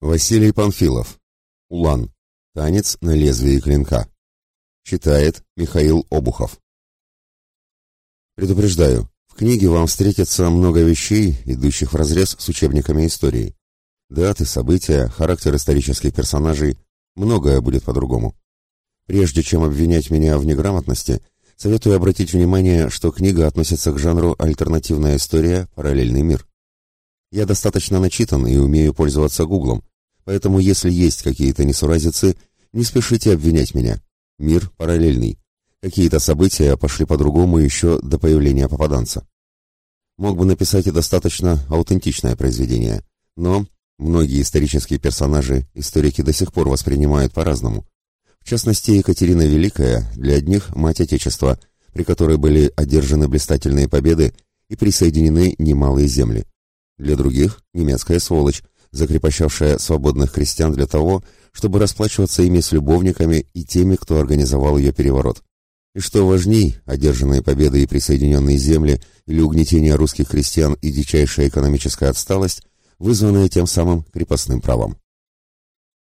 Василий Панфилов. Улан. Танец на лезвии клинка. Читает Михаил Обухов. Предупреждаю, в книге вам встретится много вещей, идущих вразрез с учебниками истории. Даты, события, характер исторических персонажей, многое будет по-другому. Прежде чем обвинять меня в неграмотности, советую обратить внимание, что книга относится к жанру альтернативная история, параллельный мир. Я достаточно начитан и умею пользоваться Гуглом, поэтому если есть какие-то несуразицы, не спешите обвинять меня. Мир параллельный. Какие-то события пошли по-другому еще до появления попаданца. Мог бы написать и достаточно аутентичное произведение, но многие исторические персонажи историки до сих пор воспринимают по-разному. В частности, Екатерина Великая для одних мать Отечества, при которой были одержаны блистательные победы и присоединены немалые земли для других – немецкая сволочь, закрепощавшая свободных крестьян для того, чтобы расплачиваться ими с любовниками и теми, кто организовал ее переворот. И что важней, одержанные победы и присоединенные земли или угнетение русских крестьян и дичайшая экономическая отсталость, вызванная тем самым крепостным правом.